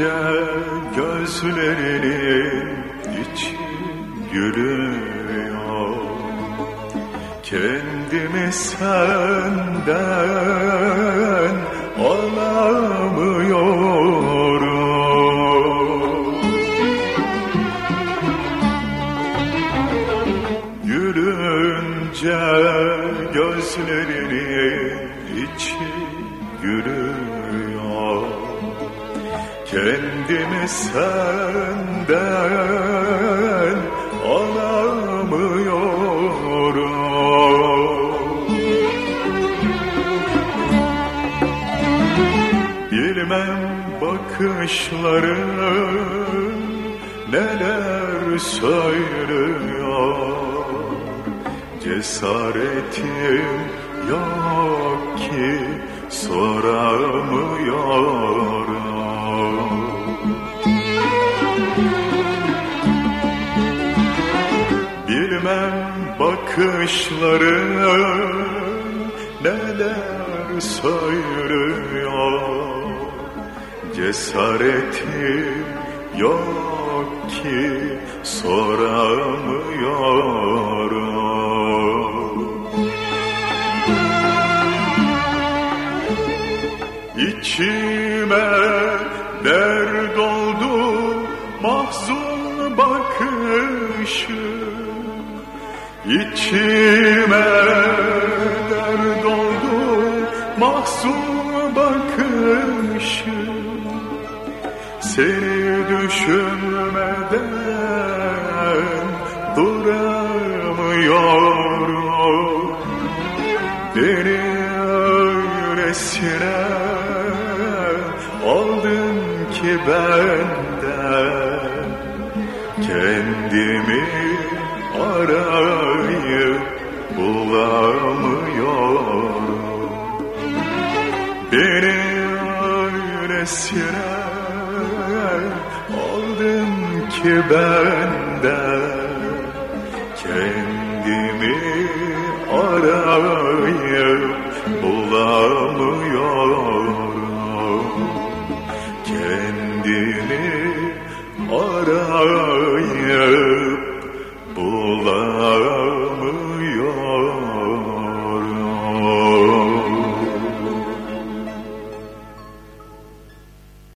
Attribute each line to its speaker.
Speaker 1: Gülünce gözlerinin içi gülüyor Kendimi senden alamıyorum. Gülünce gözlerinin içi gülüyor Kendimi senden alamıyorum. Bilmem bakışların neler söylüyor. Cesaretim yok ki soramıyorum Bilmem bakışların neler söylüyor. Cesaretim yok ki soramıyorum İçime dert oldu mahzun bakışın İçime dert oldu mahzun bakışın Seni düşünmeden duramıyorum. Beni öylesine aldın ki benden. Kendimi arayıp bulamıyorum. Beni öylesine aldın ki benden Kendimi arayıp bulamıyorum. Kendimi arayıp